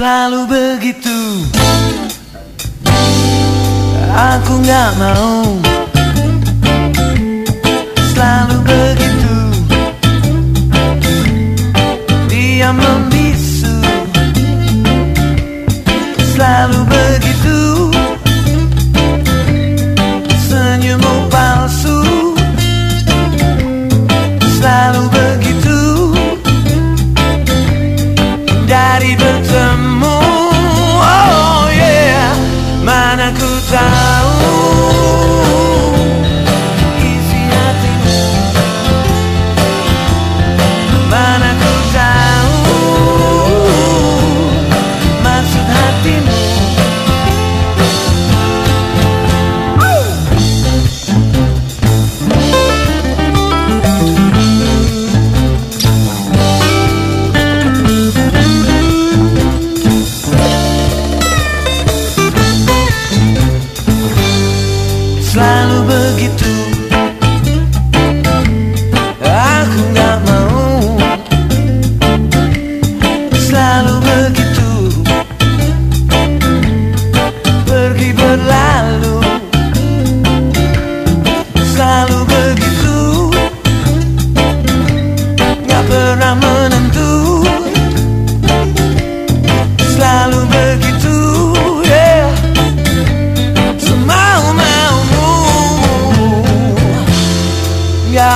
Selalu begitu. Aku gak mau. Selalu begitu. Dia membisu. Selalu begitu. Senyummu palsu. Selalu begitu Karena ku tahu?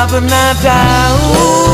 But pernah tahu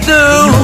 through.